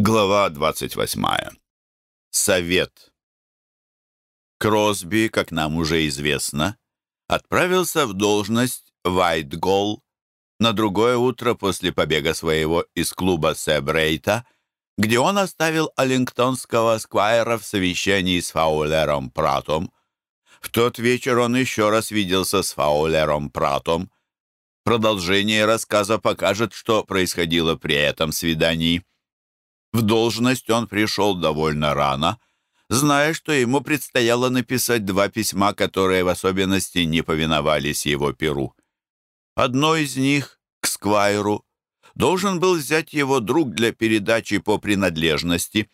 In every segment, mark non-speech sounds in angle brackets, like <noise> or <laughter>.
Глава 28. Совет. Кросби, как нам уже известно, отправился в должность Вайтгол на другое утро после побега своего из клуба Себрейта, где он оставил Аллингтонского сквайра в совещании с Фаулером Пратом. В тот вечер он еще раз виделся с Фаулером Пратом. Продолжение рассказа покажет, что происходило при этом свидании. В должность он пришел довольно рано, зная, что ему предстояло написать два письма, которые в особенности не повиновались его перу. Одно из них, к Сквайру, должен был взять его друг для передачи по принадлежности.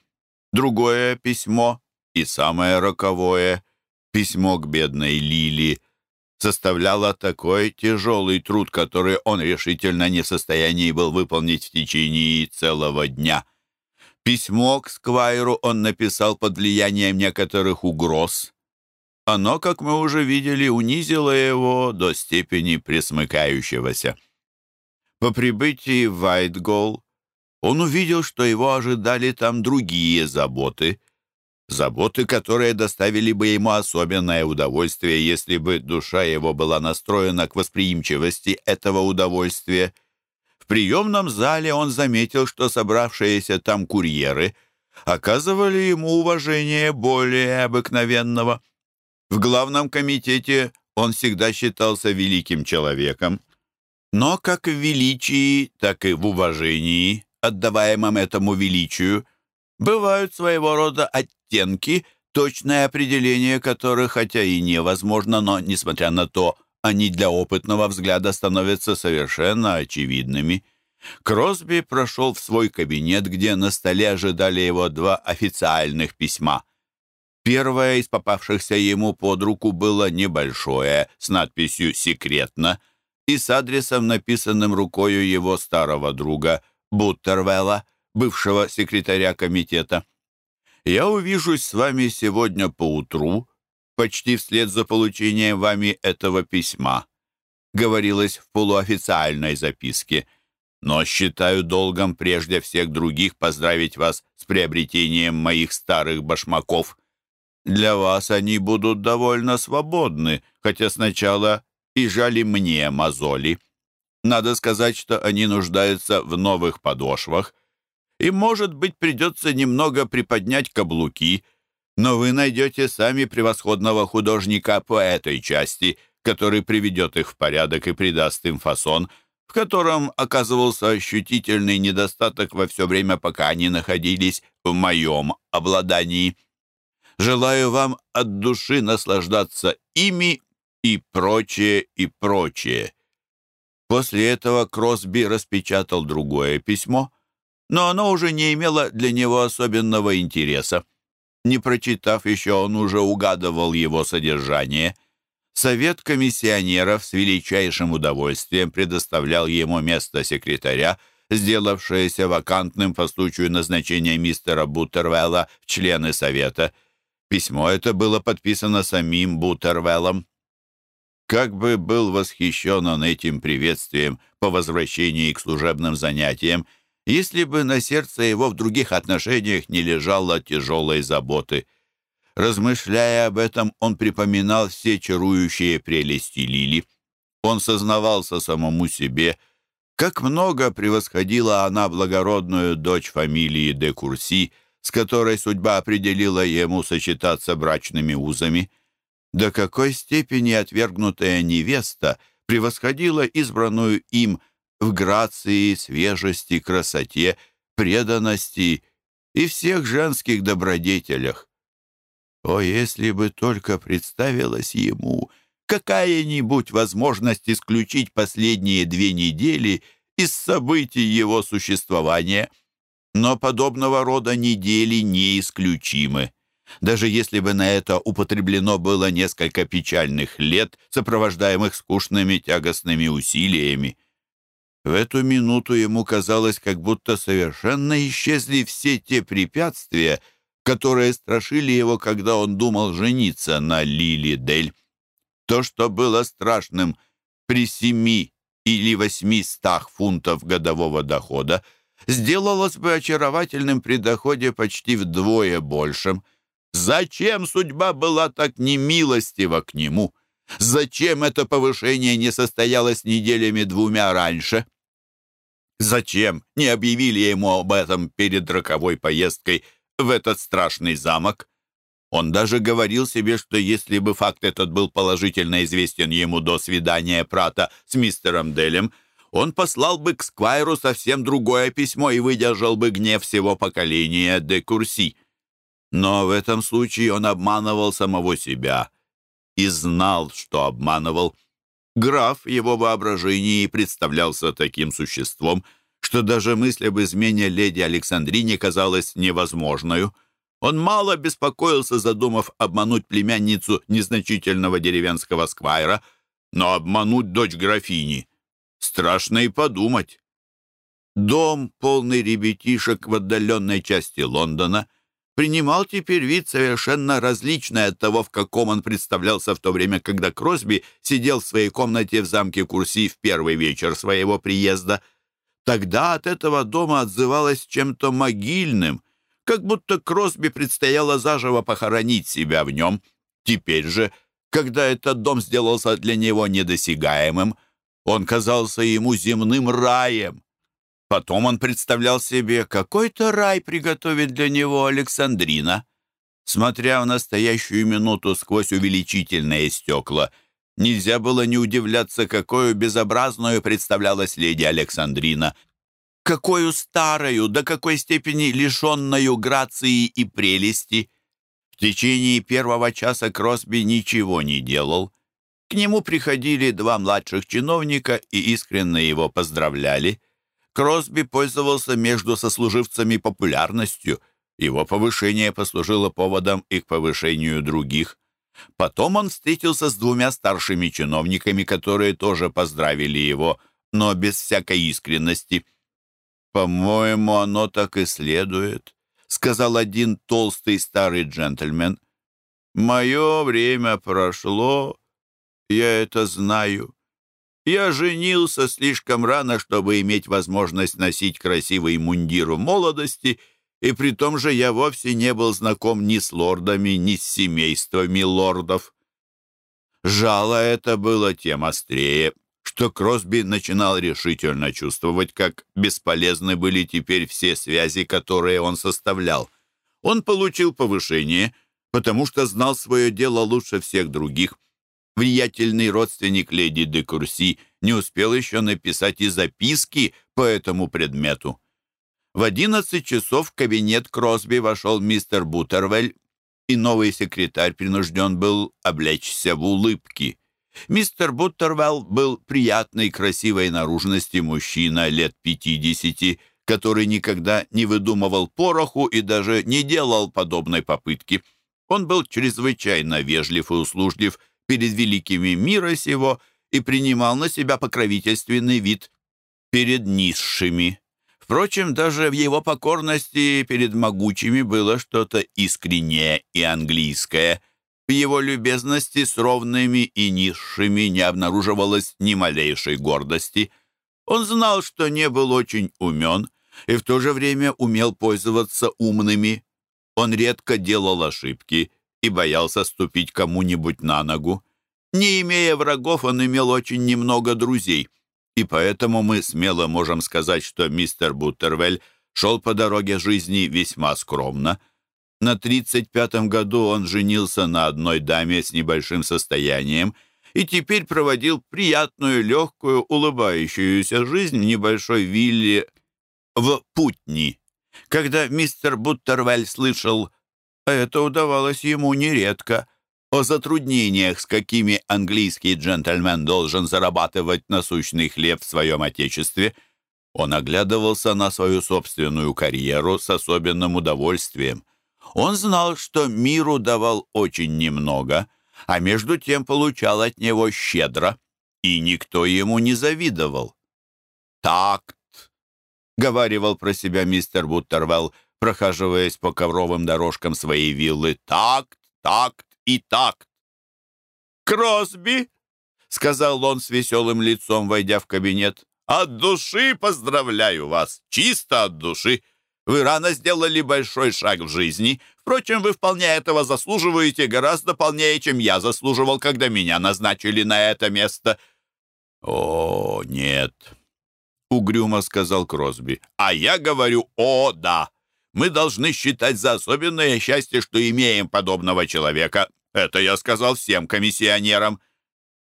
Другое письмо, и самое роковое, письмо к бедной Лили, составляло такой тяжелый труд, который он решительно не в состоянии был выполнить в течение целого дня — Письмо к Сквайру он написал под влиянием некоторых угроз. Оно, как мы уже видели, унизило его до степени присмыкающегося. По прибытии в Вайтгол он увидел, что его ожидали там другие заботы, заботы, которые доставили бы ему особенное удовольствие, если бы душа его была настроена к восприимчивости этого удовольствия. В приемном зале он заметил, что собравшиеся там курьеры оказывали ему уважение более обыкновенного. В главном комитете он всегда считался великим человеком, но как в величии, так и в уважении, отдаваемом этому величию, бывают своего рода оттенки, точное определение которых, хотя и невозможно, но, несмотря на то, они для опытного взгляда становятся совершенно очевидными. Кросби прошел в свой кабинет, где на столе ожидали его два официальных письма. Первое из попавшихся ему под руку было небольшое, с надписью «Секретно» и с адресом, написанным рукою его старого друга Буттервелла, бывшего секретаря комитета. «Я увижусь с вами сегодня поутру», почти вслед за получением вами этого письма», говорилось в полуофициальной записке. «Но считаю долгом прежде всех других поздравить вас с приобретением моих старых башмаков. Для вас они будут довольно свободны, хотя сначала и жали мне мозоли. Надо сказать, что они нуждаются в новых подошвах, и, может быть, придется немного приподнять каблуки, но вы найдете сами превосходного художника по этой части, который приведет их в порядок и придаст им фасон, в котором оказывался ощутительный недостаток во все время, пока они находились в моем обладании. Желаю вам от души наслаждаться ими и прочее, и прочее. После этого Кросби распечатал другое письмо, но оно уже не имело для него особенного интереса. Не прочитав еще, он уже угадывал его содержание. Совет комиссионеров с величайшим удовольствием предоставлял ему место секретаря, сделавшееся вакантным по случаю назначения мистера Буттервелла в члены Совета. Письмо это было подписано самим Буттервеллом. Как бы был восхищен он этим приветствием по возвращении к служебным занятиям, если бы на сердце его в других отношениях не лежало тяжелой заботы. Размышляя об этом, он припоминал все чарующие прелести Лили. Он сознавался самому себе, как много превосходила она благородную дочь фамилии де Курси, с которой судьба определила ему сочетаться брачными узами. До какой степени отвергнутая невеста превосходила избранную им – в грации, свежести, красоте, преданности и всех женских добродетелях. О, если бы только представилась ему какая-нибудь возможность исключить последние две недели из событий его существования. Но подобного рода недели неисключимы. Даже если бы на это употреблено было несколько печальных лет, сопровождаемых скучными тягостными усилиями. В эту минуту ему казалось, как будто совершенно исчезли все те препятствия, которые страшили его, когда он думал жениться на Лили Дель. То, что было страшным при семи или восьмистах фунтов годового дохода, сделалось бы очаровательным при доходе почти вдвое большим. Зачем судьба была так немилостива к нему? Зачем это повышение не состоялось неделями двумя раньше? Зачем не объявили ему об этом перед роковой поездкой в этот страшный замок? Он даже говорил себе, что если бы факт этот был положительно известен ему до свидания Прата с мистером Делем, он послал бы к Сквайру совсем другое письмо и выдержал бы гнев всего поколения де Курси. Но в этом случае он обманывал самого себя и знал, что обманывал. Граф его воображении представлялся таким существом, что даже мысль об измене леди Александрине казалась невозможной. Он мало беспокоился, задумав обмануть племянницу незначительного деревенского сквайра, но обмануть дочь графини — страшно и подумать. Дом, полный ребятишек в отдаленной части Лондона, принимал теперь вид совершенно различный от того, в каком он представлялся в то время, когда Кросби сидел в своей комнате в замке Курси в первый вечер своего приезда. Тогда от этого дома отзывалось чем-то могильным, как будто Кросби предстояло заживо похоронить себя в нем. Теперь же, когда этот дом сделался для него недосягаемым, он казался ему земным раем. Потом он представлял себе, какой-то рай приготовит для него Александрина. Смотря в настоящую минуту сквозь увеличительные стекла, нельзя было не удивляться, какую безобразную представлялась леди Александрина, какую старую, до какой степени лишенную грации и прелести. В течение первого часа Кросби ничего не делал. К нему приходили два младших чиновника и искренне его поздравляли — Кросби пользовался между сослуживцами популярностью. Его повышение послужило поводом и к повышению других. Потом он встретился с двумя старшими чиновниками, которые тоже поздравили его, но без всякой искренности. «По-моему, оно так и следует», — сказал один толстый старый джентльмен. «Мое время прошло, я это знаю. Я женился слишком рано, чтобы иметь возможность носить красивый мундир в молодости, и при том же я вовсе не был знаком ни с лордами, ни с семействами лордов. Жало это было тем острее, что Кросби начинал решительно чувствовать, как бесполезны были теперь все связи, которые он составлял. Он получил повышение, потому что знал свое дело лучше всех других, Влиятельный родственник леди де Курси не успел еще написать и записки по этому предмету. В одиннадцать часов в кабинет Кросби вошел мистер Бутервель, и новый секретарь принужден был облечься в улыбки. Мистер Буттервелл был приятной, красивой наружности мужчина лет пятидесяти, который никогда не выдумывал пороху и даже не делал подобной попытки. Он был чрезвычайно вежлив и услужлив, перед великими мира сего и принимал на себя покровительственный вид перед низшими. Впрочем, даже в его покорности перед могучими было что-то искреннее и английское. В его любезности с ровными и низшими не обнаруживалось ни малейшей гордости. Он знал, что не был очень умен, и в то же время умел пользоваться умными. Он редко делал ошибки и боялся ступить кому-нибудь на ногу. Не имея врагов, он имел очень немного друзей, и поэтому мы смело можем сказать, что мистер Буттервель шел по дороге жизни весьма скромно. На 35-м году он женился на одной даме с небольшим состоянием и теперь проводил приятную, легкую, улыбающуюся жизнь в небольшой вилле в Путни. Когда мистер Буттервель слышал это удавалось ему нередко. О затруднениях, с какими английский джентльмен должен зарабатывать насущный хлеб в своем отечестве, он оглядывался на свою собственную карьеру с особенным удовольствием. Он знал, что миру давал очень немного, а между тем получал от него щедро, и никто ему не завидовал. «Такт», — говаривал про себя мистер Буттервелл, прохаживаясь по ковровым дорожкам своей виллы. «Такт, такт и такт!» «Кросби!» — сказал он с веселым лицом, войдя в кабинет. От души поздравляю вас, чисто от души. Вы рано сделали большой шаг в жизни. Впрочем, вы вполне этого заслуживаете, гораздо полнее, чем я заслуживал, когда меня назначили на это место». «О, нет», — угрюмо сказал Кросби. «А я говорю, о, да. Мы должны считать за особенное счастье, что имеем подобного человека. Это я сказал всем комиссионерам».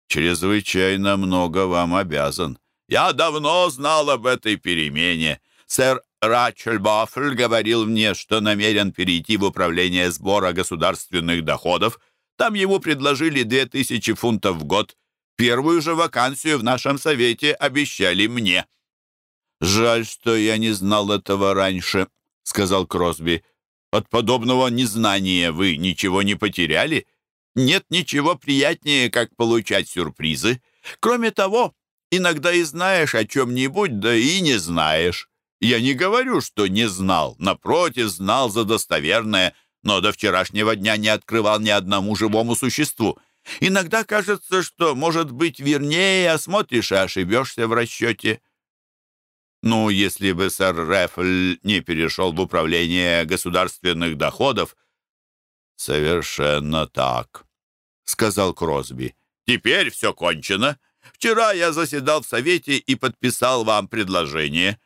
«Чрезвычайно много вам обязан». «Я давно знал об этой перемене. Сэр Рачель Баффель говорил мне, что намерен перейти в управление сбора государственных доходов. Там ему предложили две тысячи фунтов в год. Первую же вакансию в нашем совете обещали мне». «Жаль, что я не знал этого раньше», — сказал Кросби. «От подобного незнания вы ничего не потеряли? Нет ничего приятнее, как получать сюрпризы. Кроме того, иногда и знаешь о чем-нибудь, да и не знаешь». Я не говорю, что не знал. Напротив, знал за достоверное, но до вчерашнего дня не открывал ни одному живому существу. Иногда кажется, что, может быть, вернее, осмотришь и ошибешься в расчете. Ну, если бы сэр Рефль не перешел в управление государственных доходов... «Совершенно так», — сказал Кросби. «Теперь все кончено. Вчера я заседал в совете и подписал вам предложение».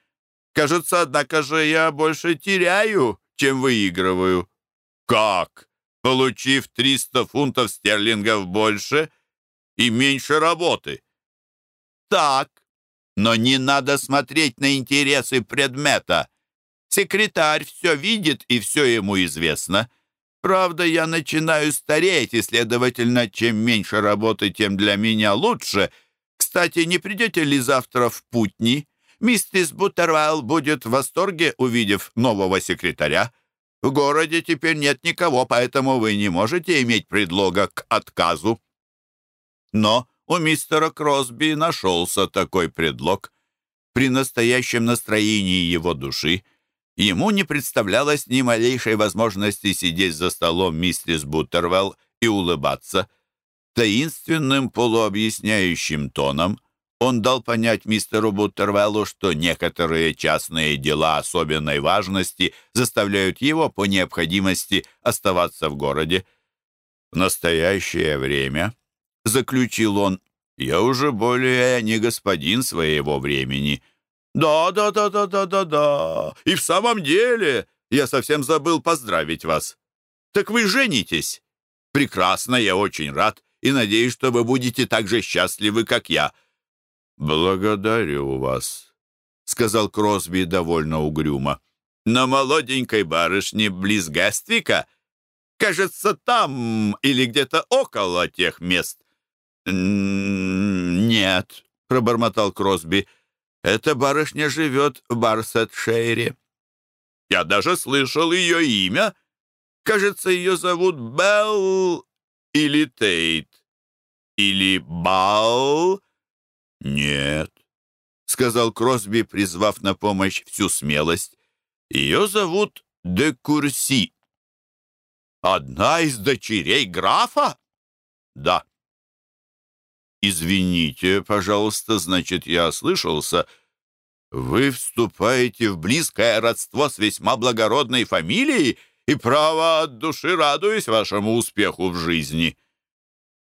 Кажется, однако же, я больше теряю, чем выигрываю. Как? Получив 300 фунтов стерлингов больше и меньше работы? Так. Но не надо смотреть на интересы предмета. Секретарь все видит, и все ему известно. Правда, я начинаю стареть, и, следовательно, чем меньше работы, тем для меня лучше. Кстати, не придете ли завтра в Путни? Миссис Буттервелл будет в восторге, увидев нового секретаря. В городе теперь нет никого, поэтому вы не можете иметь предлога к отказу». Но у мистера Кросби нашелся такой предлог. При настоящем настроении его души ему не представлялось ни малейшей возможности сидеть за столом миссис Буттервелл и улыбаться. Таинственным полуобъясняющим тоном – он дал понять мистеру Буттервеллу, что некоторые частные дела особенной важности заставляют его по необходимости оставаться в городе. В настоящее время, заключил он, я уже более не господин своего времени. Да, да, да, да, да, да, да. И в самом деле, я совсем забыл поздравить вас. Так вы женитесь? Прекрасно, я очень рад и надеюсь, что вы будете так же счастливы, как я. «Благодарю вас», — сказал Кросби довольно угрюмо. «На молоденькой барышне близ Гествика? Кажется, там или где-то около тех мест». «Нет», — пробормотал Кросби. «Эта барышня живет в Барсетшейре». «Я даже слышал ее имя. Кажется, ее зовут Белл или Тейт. Или Бал «Нет», — сказал Кросби, призвав на помощь всю смелость. «Ее зовут де Курси». «Одна из дочерей графа?» «Да». «Извините, пожалуйста, значит, я ослышался. Вы вступаете в близкое родство с весьма благородной фамилией и, право, от души радуюсь вашему успеху в жизни».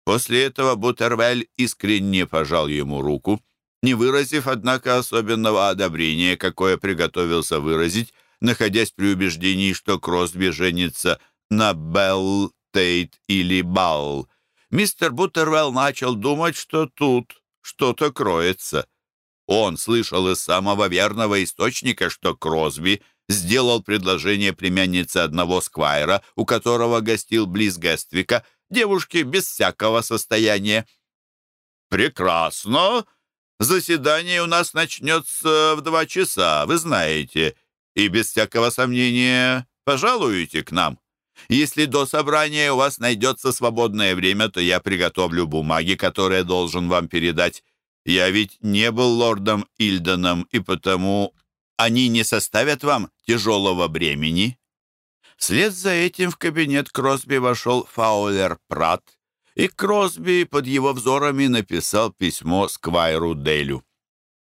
После этого Бутервель искренне пожал ему руку, не выразив, однако, особенного одобрения, какое приготовился выразить, находясь при убеждении, что Кросби женится на Белл, Тейт или Балл. Мистер Бутервелл начал думать, что тут что-то кроется. Он слышал из самого верного источника, что Кросби сделал предложение племяннице одного сквайра, у которого гостил близ Гествика, девушки без всякого состояния. «Прекрасно. Заседание у нас начнется в два часа, вы знаете, и без всякого сомнения пожалуете к нам. Если до собрания у вас найдется свободное время, то я приготовлю бумаги, которые должен вам передать. Я ведь не был лордом Ильденом, и потому они не составят вам тяжелого бремени». Вслед за этим в кабинет Кросби вошел Фаулер Прат, и Кросби под его взорами написал письмо Сквайру Делю.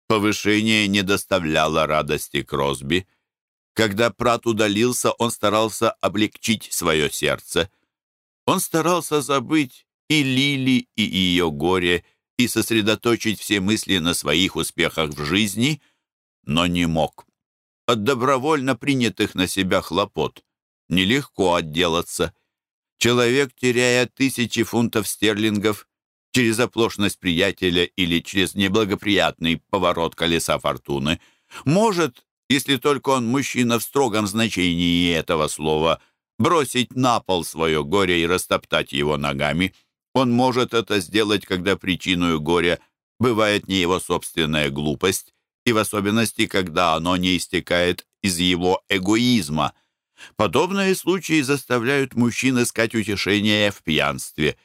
Повышение не доставляло радости Кросби. Когда Прат удалился, он старался облегчить свое сердце. Он старался забыть и Лили, и ее горе, и сосредоточить все мысли на своих успехах в жизни, но не мог. От добровольно принятых на себя хлопот нелегко отделаться. Человек, теряя тысячи фунтов стерлингов через оплошность приятеля или через неблагоприятный поворот колеса фортуны, может, если только он мужчина в строгом значении этого слова, бросить на пол свое горе и растоптать его ногами. Он может это сделать, когда причиной горя бывает не его собственная глупость, и в особенности, когда оно не истекает из его эгоизма. Подобные случаи заставляют мужчин искать утешение в пьянстве,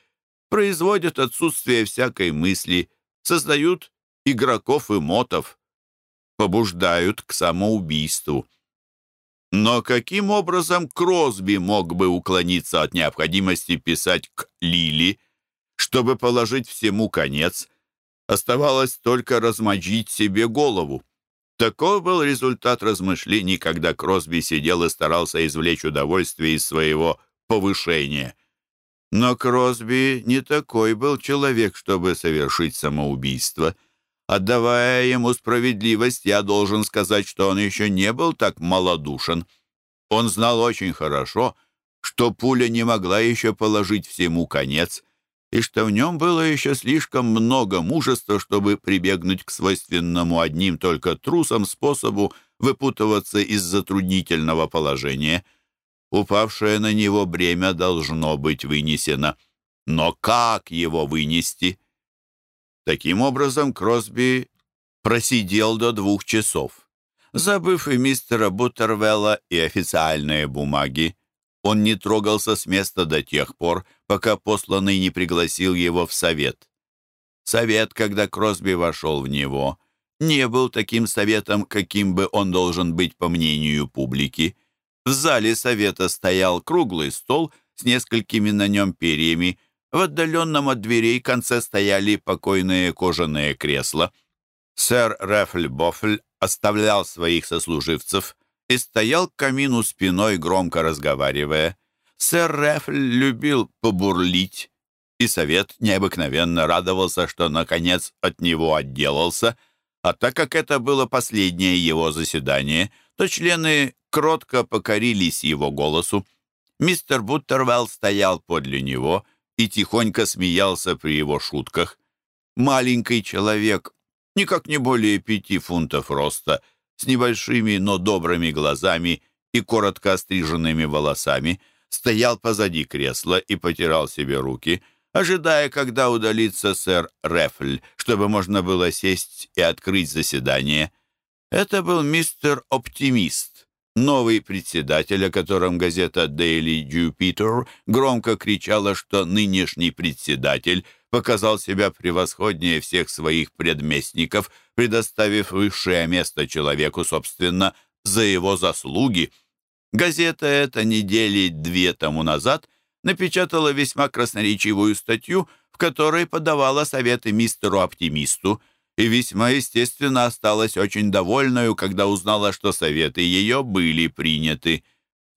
производят отсутствие всякой мысли, создают игроков и мотов, побуждают к самоубийству. Но каким образом Кросби мог бы уклониться от необходимости писать к Лили, чтобы положить всему конец? Оставалось только размочить себе голову. Такой был результат размышлений, когда Кросби сидел и старался извлечь удовольствие из своего повышения. Но Кросби не такой был человек, чтобы совершить самоубийство. Отдавая ему справедливость, я должен сказать, что он еще не был так малодушен. Он знал очень хорошо, что пуля не могла еще положить всему конец, и что в нем было еще слишком много мужества, чтобы прибегнуть к свойственному одним только трусам способу выпутываться из затруднительного положения. Упавшее на него бремя должно быть вынесено. Но как его вынести? Таким образом, Кросби просидел до двух часов. Забыв и мистера Буттервелла, и официальные бумаги, он не трогался с места до тех пор, пока посланный не пригласил его в совет. Совет, когда Кросби вошел в него, не был таким советом, каким бы он должен быть по мнению публики. В зале совета стоял круглый стол с несколькими на нем перьями, в отдаленном от дверей конце стояли покойные кожаные кресла. Сэр Рефль Бофль оставлял своих сослуживцев и стоял к камину спиной, громко разговаривая. Сэр Рефль любил побурлить, и совет необыкновенно радовался, что, наконец, от него отделался, а так как это было последнее его заседание, то члены кротко покорились его голосу. Мистер Буттервелл стоял подле него и тихонько смеялся при его шутках. Маленький человек, никак не более пяти фунтов роста, с небольшими, но добрыми глазами и коротко остриженными волосами — стоял позади кресла и потирал себе руки, ожидая, когда удалится сэр Рефль, чтобы можно было сесть и открыть заседание. Это был мистер Оптимист, новый председатель, о котором газета Daily Jupiter громко кричала, что нынешний председатель показал себя превосходнее всех своих предместников, предоставив высшее место человеку, собственно, за его заслуги — Газета эта недели две тому назад напечатала весьма красноречивую статью, в которой подавала советы мистеру Оптимисту, и весьма естественно осталась очень довольною, когда узнала, что советы ее были приняты.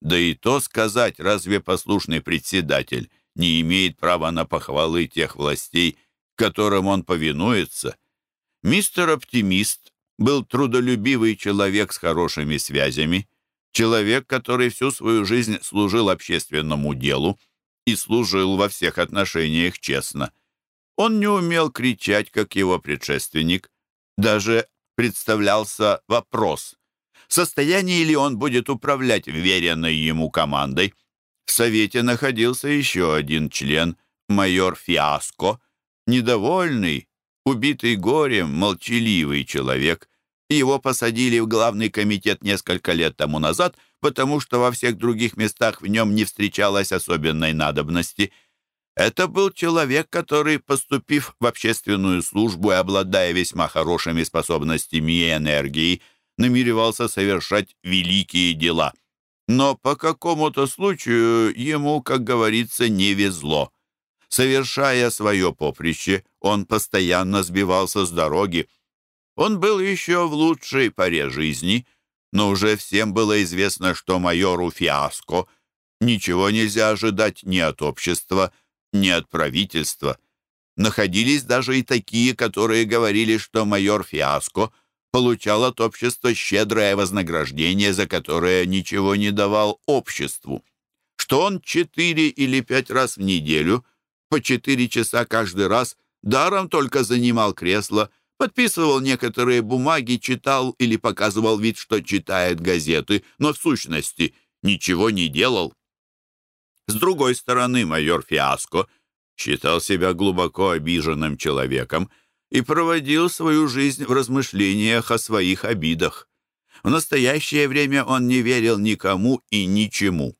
Да и то сказать, разве послушный председатель не имеет права на похвалы тех властей, которым он повинуется? Мистер Оптимист был трудолюбивый человек с хорошими связями, Человек, который всю свою жизнь служил общественному делу и служил во всех отношениях честно. Он не умел кричать, как его предшественник. Даже представлялся вопрос, в состоянии ли он будет управлять веренной ему командой. В Совете находился еще один член, майор Фиаско, недовольный, убитый горем, молчаливый человек, его посадили в главный комитет несколько лет тому назад, потому что во всех других местах в нем не встречалось особенной надобности. Это был человек, который, поступив в общественную службу и обладая весьма хорошими способностями и энергией, намеревался совершать великие дела. Но по какому-то случаю ему, как говорится, не везло. Совершая свое поприще, он постоянно сбивался с дороги, Он был еще в лучшей поре жизни, но уже всем было известно, что майору Фиаско ничего нельзя ожидать ни от общества, ни от правительства. Находились даже и такие, которые говорили, что майор Фиаско получал от общества щедрое вознаграждение, за которое ничего не давал обществу, что он четыре или пять раз в неделю, по четыре часа каждый раз, даром только занимал кресло, подписывал некоторые бумаги, читал или показывал вид, что читает газеты, но в сущности ничего не делал. С другой стороны, майор Фиаско считал себя глубоко обиженным человеком и проводил свою жизнь в размышлениях о своих обидах. В настоящее время он не верил никому и ничему.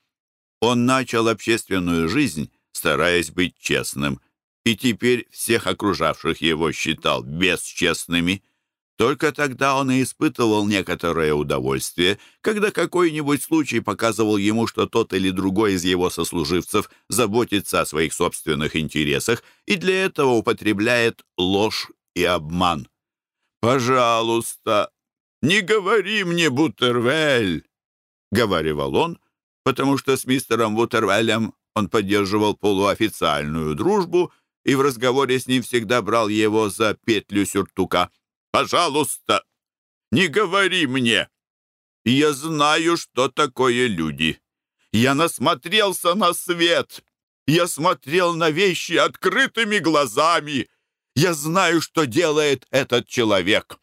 Он начал общественную жизнь, стараясь быть честным, и теперь всех окружавших его считал бесчестными. Только тогда он и испытывал некоторое удовольствие, когда какой-нибудь случай показывал ему, что тот или другой из его сослуживцев заботится о своих собственных интересах и для этого употребляет ложь и обман. «Пожалуйста, не говори мне, Бутервель!» — говаривал он, потому что с мистером Бутервелем он поддерживал полуофициальную дружбу и в разговоре с ним всегда брал его за петлю сюртука. «Пожалуйста, не говори мне! Я знаю, что такое люди. Я насмотрелся на свет. Я смотрел на вещи открытыми глазами. Я знаю, что делает этот человек».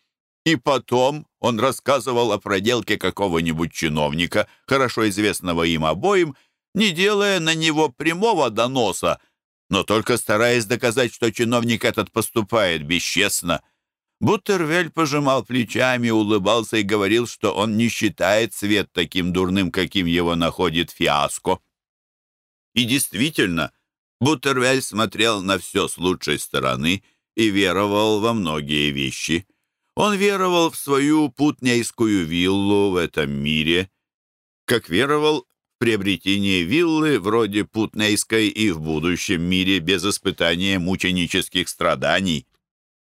И потом он рассказывал о проделке какого-нибудь чиновника, хорошо известного им обоим, не делая на него прямого доноса, но только стараясь доказать, что чиновник этот поступает бесчестно. Буттервель пожимал плечами, улыбался и говорил, что он не считает свет таким дурным, каким его находит фиаско. И действительно, Буттервель смотрел на все с лучшей стороны — и веровал во многие вещи. Он веровал в свою путнейскую виллу в этом мире, как веровал в приобретение виллы вроде путнейской и в будущем мире без испытания мученических страданий.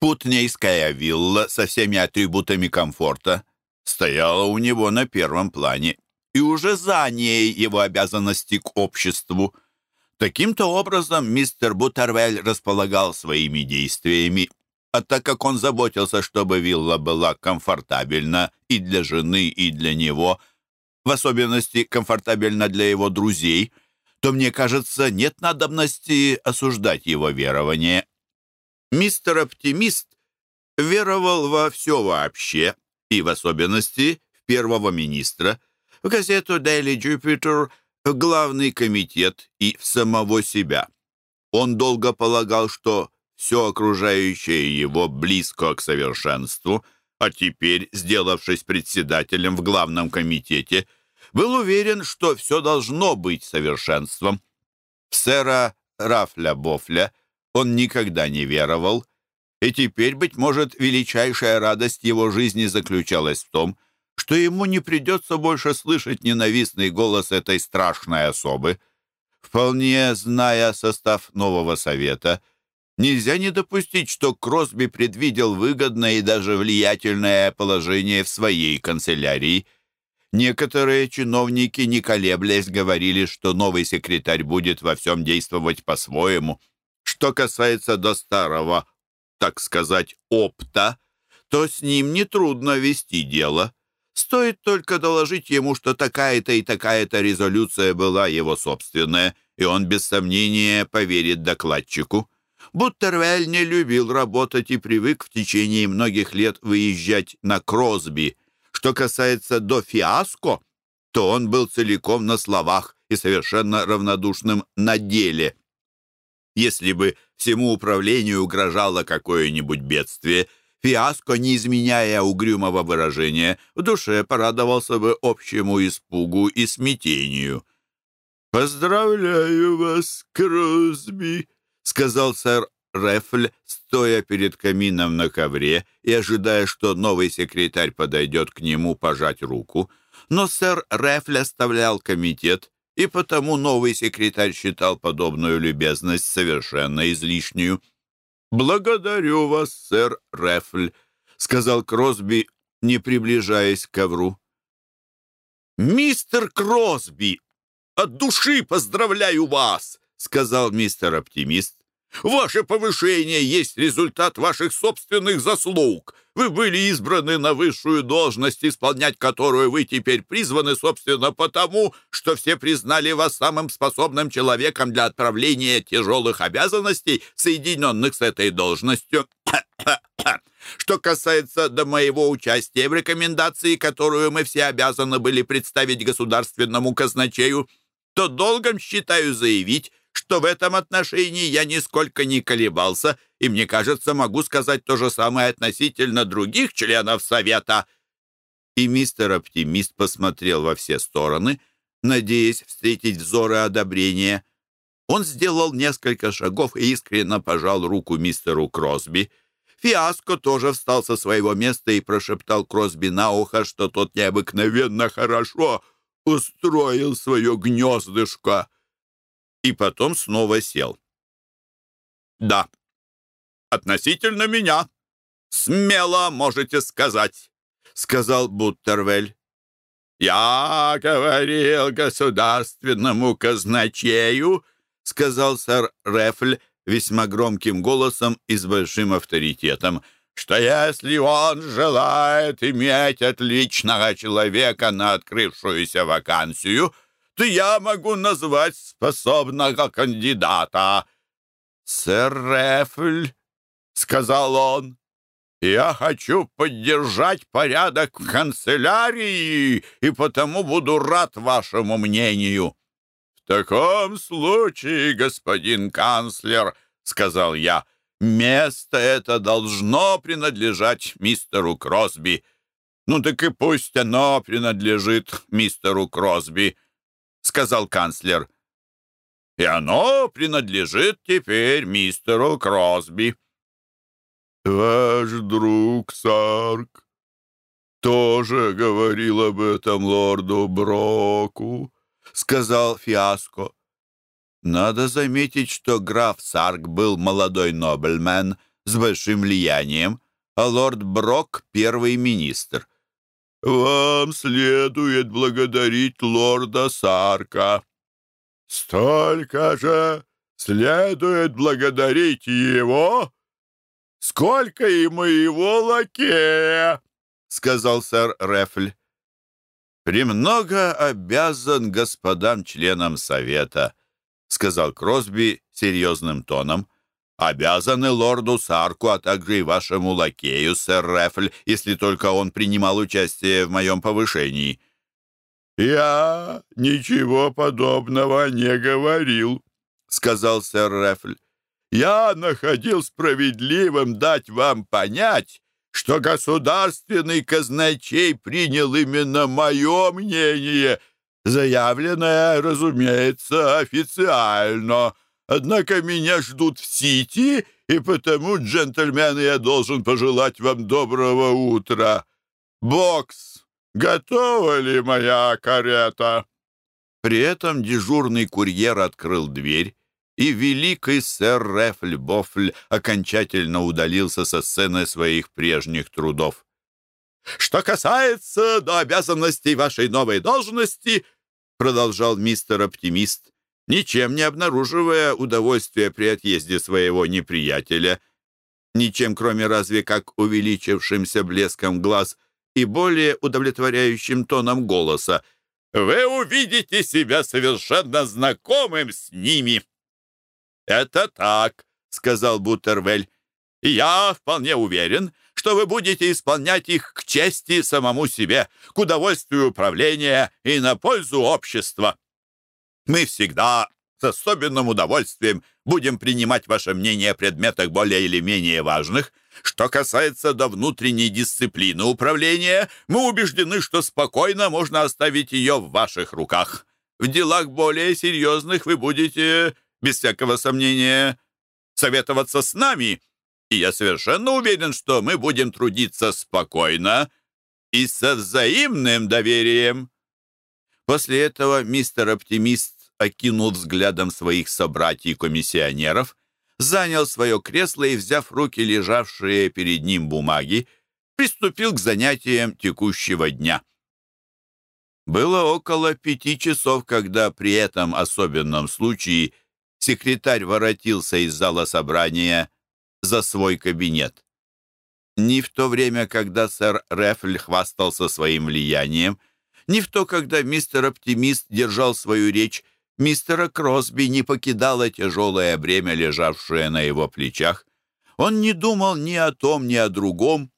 Путнейская вилла со всеми атрибутами комфорта стояла у него на первом плане, и уже за ней его обязанности к обществу – Таким-то образом мистер Буттервель располагал своими действиями, а так как он заботился, чтобы вилла была комфортабельна и для жены, и для него, в особенности комфортабельна для его друзей, то, мне кажется, нет надобности осуждать его верование. Мистер Оптимист веровал во все вообще, и в особенности в первого министра. В газету Daily Jupiter – в главный комитет и в самого себя. Он долго полагал, что все окружающее его близко к совершенству, а теперь, сделавшись председателем в главном комитете, был уверен, что все должно быть совершенством. Сэра Рафля Бофля он никогда не веровал, и теперь, быть может, величайшая радость его жизни заключалась в том, что ему не придется больше слышать ненавистный голос этой страшной особы. Вполне зная состав нового совета, нельзя не допустить, что Кросби предвидел выгодное и даже влиятельное положение в своей канцелярии. Некоторые чиновники, не колеблясь, говорили, что новый секретарь будет во всем действовать по-своему. Что касается до старого, так сказать, опта, то с ним нетрудно вести дело. Стоит только доложить ему, что такая-то и такая-то резолюция была его собственная, и он без сомнения поверит докладчику. Буттервель не любил работать и привык в течение многих лет выезжать на Кросби. Что касается до фиаско, то он был целиком на словах и совершенно равнодушным на деле. Если бы всему управлению угрожало какое-нибудь бедствие – Фиаско, не изменяя угрюмого выражения, в душе порадовался бы общему испугу и смятению. «Поздравляю вас, Кросби», — сказал сэр Рефль, стоя перед камином на ковре и ожидая, что новый секретарь подойдет к нему пожать руку. Но сэр Рефль оставлял комитет, и потому новый секретарь считал подобную любезность совершенно излишнюю. «Благодарю вас, сэр Рефль», —— сказал Кросби, не приближаясь к ковру. «Мистер Кросби, от души поздравляю вас!» — сказал мистер Оптимист. Ваше повышение есть результат ваших собственных заслуг. Вы были избраны на высшую должность, исполнять которую вы теперь призваны, собственно, потому, что все признали вас самым способным человеком для отправления тяжелых обязанностей, соединенных с этой должностью. <coughs> Что касается до моего участия в рекомендации, которую мы все обязаны были представить государственному казначею, то долгом считаю заявить, что в этом отношении я нисколько не колебался, и, мне кажется, могу сказать то же самое относительно других членов Совета». И мистер Оптимист посмотрел во все стороны, надеясь встретить взоры одобрения. Он сделал несколько шагов и искренне пожал руку мистеру Кросби. Фиаско тоже встал со своего места и прошептал Кросби на ухо, что тот необыкновенно хорошо устроил свое гнездышко и потом снова сел. «Да, относительно меня. Смело можете сказать», — сказал Буттервель. «Я говорил государственному казначею», — сказал сэр Рефль весьма громким голосом и с большим авторитетом, что если он желает иметь отличного человека на открывшуюся вакансию — я могу назвать способного кандидата». «Сэр Рефль», — сказал он, — «я хочу поддержать порядок в канцелярии и потому буду рад вашему мнению». «В таком случае, господин канцлер», — сказал я, — «место это должно принадлежать мистеру Кросби». «Ну так и пусть оно принадлежит мистеру Кросби», — сказал канцлер. «И оно принадлежит теперь мистеру Кросби». «Ваш друг Сарк тоже говорил об этом лорду Броку», — сказал Фиаско. Надо заметить, что граф Сарк был молодой нобельмен с большим влиянием, а лорд Брок — первый министр — вам следует благодарить лорда Сарка. Столько же следует благодарить его, сколько и моего лакея, сказал сэр Рефль. «Премного обязан господам-членам совета», — сказал Кросби серьезным тоном обязаны лорду Сарку, а также и вашему лакею, сэр Рефль, если только он принимал участие в моем повышении». «Я ничего подобного не говорил», — сказал сэр Рефль. «Я находил справедливым дать вам понять, что государственный казначей принял именно мое мнение, заявленное, разумеется, официально». Однако меня ждут в Сити, и потому, джентльмены, я должен пожелать вам доброго утра. Бокс, готова ли моя карета?» При этом дежурный курьер открыл дверь, и великий сэр Рефль Бофль окончательно удалился со сцены своих прежних трудов. «Что касается до обязанностей вашей новой должности», продолжал мистер Оптимист, ничем не обнаруживая удовольствия при отъезде своего неприятеля, ничем кроме разве как увеличившимся блеском глаз и более удовлетворяющим тоном голоса, «Вы увидите себя совершенно знакомым с ними». «Это так», — сказал Буттервель. «Я вполне уверен, что вы будете исполнять их к чести самому себе, к удовольствию управления и на пользу общества». Мы всегда с особенным удовольствием будем принимать ваше мнение о предметах более или менее важных. Что касается до внутренней дисциплины управления, мы убеждены, что спокойно можно оставить ее в ваших руках. В делах более серьезных вы будете, без всякого сомнения, советоваться с нами, и я совершенно уверен, что мы будем трудиться спокойно и со взаимным доверием. После этого мистер Оптимист окинул взглядом своих собратьев-комиссионеров, занял свое кресло и, взяв в руки лежавшие перед ним бумаги, приступил к занятиям текущего дня. Было около пяти часов, когда при этом особенном случае секретарь воротился из зала собрания за свой кабинет. Ни в то время, когда сэр Рефль хвастался своим влиянием, ни в то, когда мистер Оптимист держал свою речь, мистера Кросби не покидало тяжелое бремя, лежавшее на его плечах. Он не думал ни о том, ни о другом,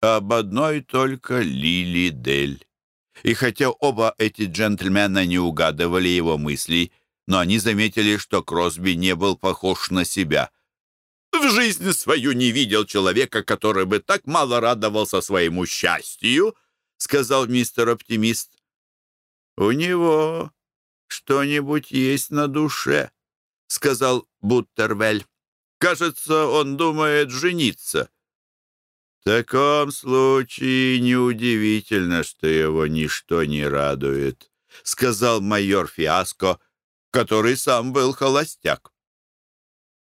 а об одной только Лили Дель. И хотя оба эти джентльмена не угадывали его мыслей, но они заметили, что Кросби не был похож на себя. «В жизни свою не видел человека, который бы так мало радовался своему счастью», сказал мистер Оптимист. «У него что-нибудь есть на душе», сказал Буттервель. «Кажется, он думает жениться». В таком случае неудивительно, что его ничто не радует, сказал майор Фиаско, который сам был холостяк.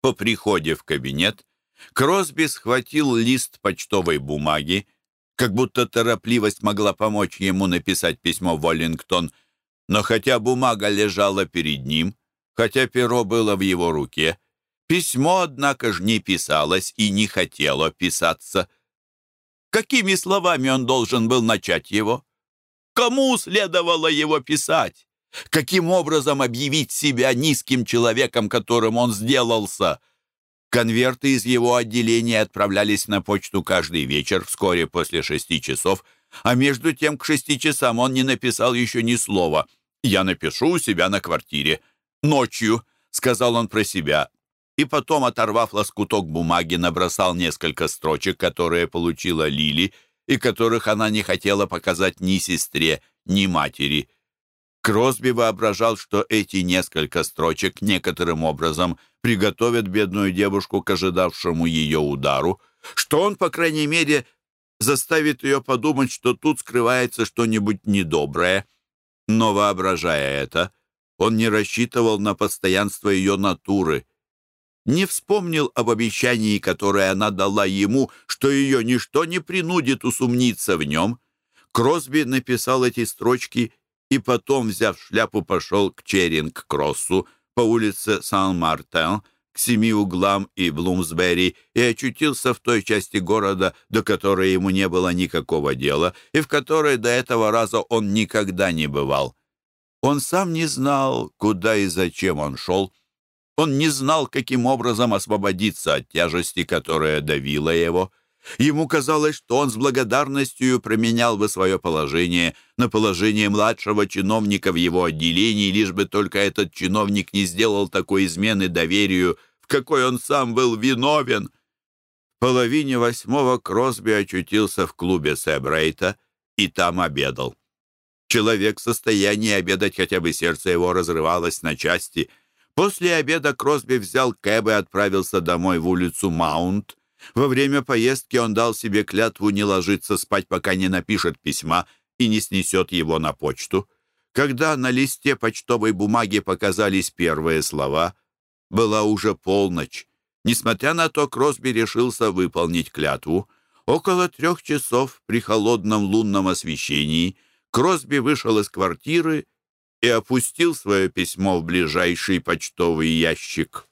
По приходе в кабинет Кросби схватил лист почтовой бумаги, как будто торопливость могла помочь ему написать письмо в Воллингтон, но хотя бумага лежала перед ним, хотя перо было в его руке, письмо, однако же, не писалось и не хотело писаться — Какими словами он должен был начать его? Кому следовало его писать? Каким образом объявить себя низким человеком, которым он сделался? Конверты из его отделения отправлялись на почту каждый вечер вскоре после шести часов, а между тем к шести часам он не написал еще ни слова. «Я напишу у себя на квартире. Ночью», — сказал он про себя, и потом, оторвав лоскуток бумаги, набросал несколько строчек, которые получила Лили и которых она не хотела показать ни сестре, ни матери. Кросби воображал, что эти несколько строчек некоторым образом приготовят бедную девушку к ожидавшему ее удару, что он, по крайней мере, заставит ее подумать, что тут скрывается что-нибудь недоброе. Но, воображая это, он не рассчитывал на постоянство ее натуры — не вспомнил об обещании, которое она дала ему, что ее ничто не принудит усомниться в нем. Кросби написал эти строчки и потом, взяв шляпу, пошел к Черинг-Кроссу по улице Сан-Мартен, к семи углам и Блумсбери, и очутился в той части города, до которой ему не было никакого дела, и в которой до этого раза он никогда не бывал. Он сам не знал, куда и зачем он шел, он не знал, каким образом освободиться от тяжести, которая давила его. Ему казалось, что он с благодарностью променял бы свое положение на положение младшего чиновника в его отделении, лишь бы только этот чиновник не сделал такой измены доверию, в какой он сам был виновен. В половине восьмого Кросби очутился в клубе Сэбрейта и там обедал. Человек в состоянии обедать, хотя бы сердце его разрывалось на части — После обеда Кросби взял кэб и отправился домой в улицу Маунт. Во время поездки он дал себе клятву не ложиться спать, пока не напишет письма и не снесет его на почту. Когда на листе почтовой бумаги показались первые слова, была уже полночь. Несмотря на то, Кросби решился выполнить клятву. Около трех часов при холодном лунном освещении Кросби вышел из квартиры и опустил свое письмо в ближайший почтовый ящик.